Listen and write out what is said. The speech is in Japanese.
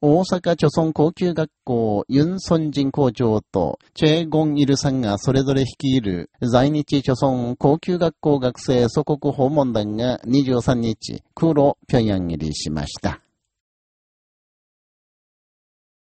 大阪貯村高級学校ユン・ソンジン校長とチェ・ゴン・イルさんがそれぞれ率いる在日貯村高級学校学生祖国訪問団が23日、空路平壌入りしました。